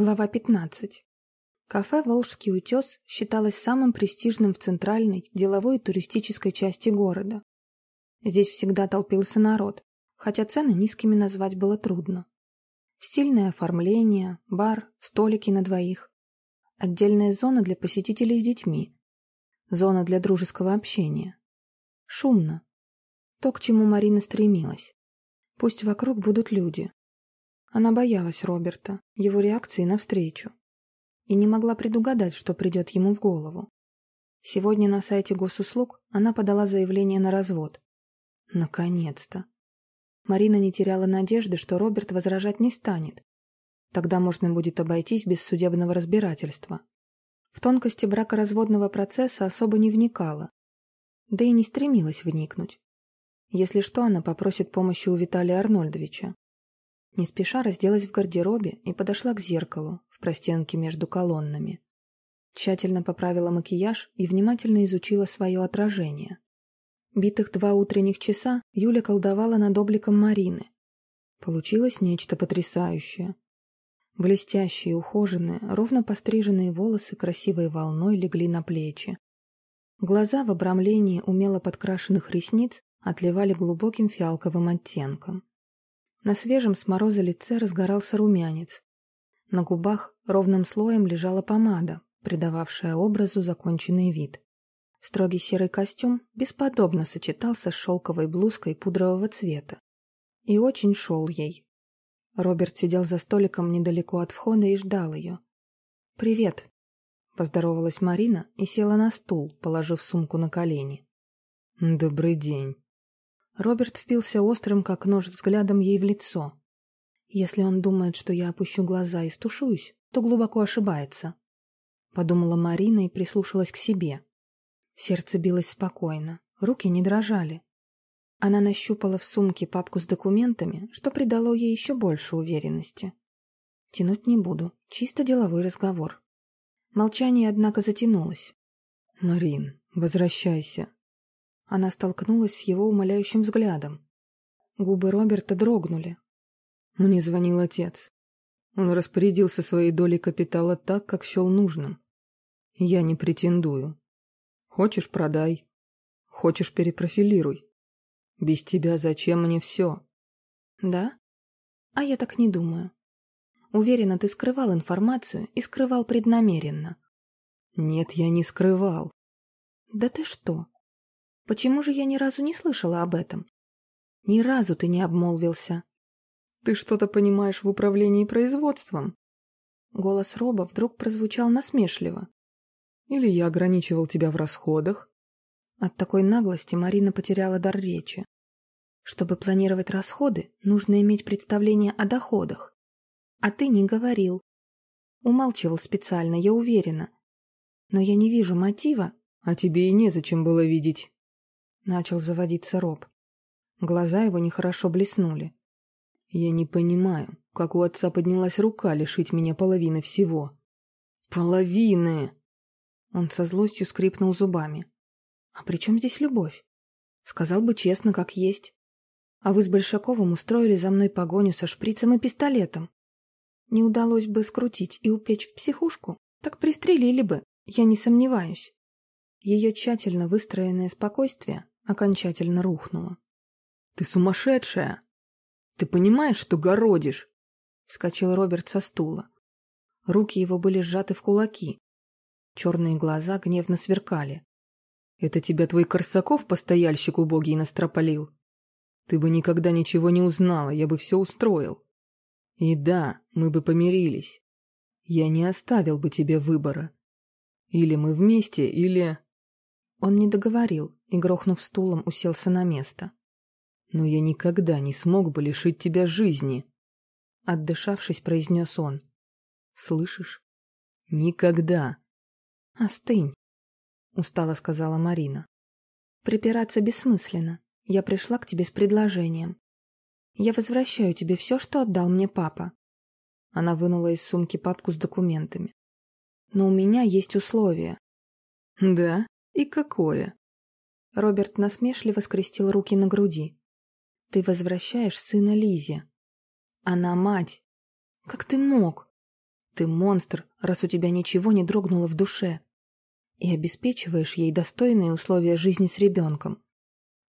Глава 15. Кафе «Волжский утес» считалось самым престижным в центральной, деловой и туристической части города. Здесь всегда толпился народ, хотя цены низкими назвать было трудно. Стильное оформление, бар, столики на двоих. Отдельная зона для посетителей с детьми. Зона для дружеского общения. Шумно. То, к чему Марина стремилась. Пусть вокруг будут люди, она боялась Роберта, его реакции навстречу, и не могла предугадать, что придет ему в голову. Сегодня на сайте госуслуг она подала заявление на развод. Наконец-то. Марина не теряла надежды, что Роберт возражать не станет. Тогда можно будет обойтись без судебного разбирательства. В тонкости бракоразводного процесса особо не вникала, да и не стремилась вникнуть. Если что, она попросит помощи у Виталия Арнольдовича. Не спеша разделась в гардеробе и подошла к зеркалу в простенке между колоннами. Тщательно поправила макияж и внимательно изучила свое отражение. Битых два утренних часа Юля колдовала над обликом Марины. Получилось нечто потрясающее. Блестящие, ухоженные, ровно постриженные волосы красивой волной легли на плечи. Глаза в обрамлении умело подкрашенных ресниц отливали глубоким фиалковым оттенком. На свежем с мороза лице разгорался румянец. На губах ровным слоем лежала помада, придававшая образу законченный вид. Строгий серый костюм бесподобно сочетался с шелковой блузкой пудрового цвета. И очень шел ей. Роберт сидел за столиком недалеко от входа и ждал ее. «Привет», — поздоровалась Марина и села на стул, положив сумку на колени. «Добрый день», Роберт впился острым, как нож, взглядом ей в лицо. «Если он думает, что я опущу глаза и стушуюсь, то глубоко ошибается», — подумала Марина и прислушалась к себе. Сердце билось спокойно, руки не дрожали. Она нащупала в сумке папку с документами, что придало ей еще больше уверенности. Тянуть не буду, чисто деловой разговор. Молчание, однако, затянулось. «Марин, возвращайся», она столкнулась с его умоляющим взглядом. Губы Роберта дрогнули. Мне звонил отец. Он распорядился своей долей капитала так, как счел нужным. Я не претендую. Хочешь — продай. Хочешь — перепрофилируй. Без тебя зачем мне все? Да? А я так не думаю. Уверена, ты скрывал информацию и скрывал преднамеренно. Нет, я не скрывал. Да ты что? Почему же я ни разу не слышала об этом? Ни разу ты не обмолвился. Ты что-то понимаешь в управлении производством? Голос Роба вдруг прозвучал насмешливо. Или я ограничивал тебя в расходах? От такой наглости Марина потеряла дар речи. Чтобы планировать расходы, нужно иметь представление о доходах. А ты не говорил. Умалчивал специально, я уверена. Но я не вижу мотива. А тебе и незачем было видеть. Начал заводиться Роб. Глаза его нехорошо блеснули. «Я не понимаю, как у отца поднялась рука лишить меня половины всего». «Половины!» Он со злостью скрипнул зубами. «А при чем здесь любовь? Сказал бы честно, как есть. А вы с Большаковым устроили за мной погоню со шприцем и пистолетом. Не удалось бы скрутить и упечь в психушку, так пристрелили бы, я не сомневаюсь». Ее тщательно выстроенное спокойствие окончательно рухнула. «Ты сумасшедшая! Ты понимаешь, что городишь?» Вскочил Роберт со стула. Руки его были сжаты в кулаки. Черные глаза гневно сверкали. «Это тебя твой Корсаков, постояльщик убогий, настропалил? Ты бы никогда ничего не узнала, я бы все устроил. И да, мы бы помирились. Я не оставил бы тебе выбора. Или мы вместе, или...» Он не договорил и, грохнув стулом, уселся на место. «Но я никогда не смог бы лишить тебя жизни», — отдышавшись, произнес он. «Слышишь? Никогда!» «Остынь», — устало сказала Марина. «Припираться бессмысленно. Я пришла к тебе с предложением. Я возвращаю тебе все, что отдал мне папа». Она вынула из сумки папку с документами. «Но у меня есть условия». «Да? И какое?» Роберт насмешливо скрестил руки на груди. «Ты возвращаешь сына Лизе. Она мать. Как ты мог?» Ты монстр, раз у тебя ничего не дрогнуло в душе. И обеспечиваешь ей достойные условия жизни с ребенком.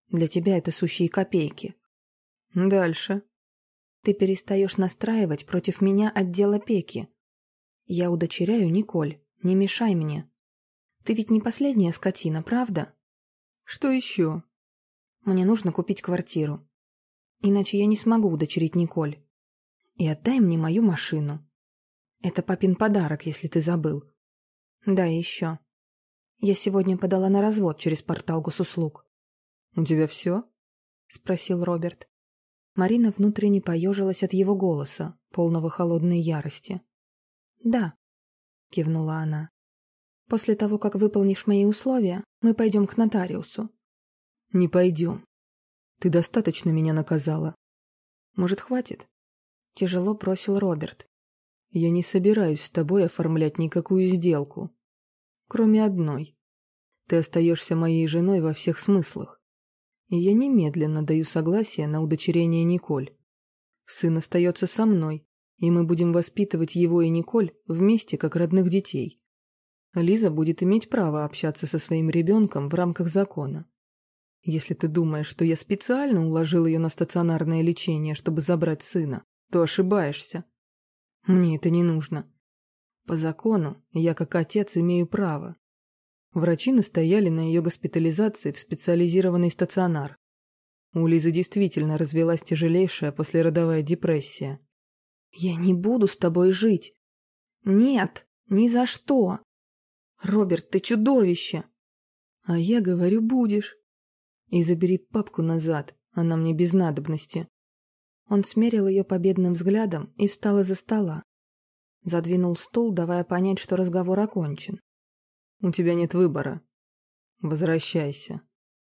Для тебя это сущие копейки. Дальше. Ты перестаешь настраивать против меня отдел опеки. Я удочеряю Николь, не мешай мне. Ты ведь не последняя скотина, правда? Что еще? Мне нужно купить квартиру. Иначе я не смогу удочерить Николь. И отдай мне мою машину. Это папин подарок, если ты забыл. Да, и еще. Я сегодня подала на развод через портал госуслуг. «У тебя все?» — спросил Роберт. Марина внутренне поежилась от его голоса, полного холодной ярости. «Да», — кивнула она. «После того, как выполнишь мои условия, мы пойдем к нотариусу». «Не пойдем. Ты достаточно меня наказала. Может, хватит?» Тяжело бросил Роберт. «Я не собираюсь с тобой оформлять никакую сделку. Кроме одной. Ты остаешься моей женой во всех смыслах. И я немедленно даю согласие на удочерение Николь. Сын остается со мной, и мы будем воспитывать его и Николь вместе, как родных детей. Лиза будет иметь право общаться со своим ребенком в рамках закона. Если ты думаешь, что я специально уложил ее на стационарное лечение, чтобы забрать сына, то ошибаешься. Мне это не нужно. По закону я как отец имею право. Врачи настояли на ее госпитализации в специализированный стационар. У Лизы действительно развелась тяжелейшая послеродовая депрессия. «Я не буду с тобой жить. Нет, ни за что. Роберт, ты чудовище!» «А я говорю, будешь. И забери папку назад, она мне без надобности». Он смерил ее победным взглядом и встал из-за стола. Задвинул стул, давая понять, что разговор окончен. «У тебя нет выбора. Возвращайся».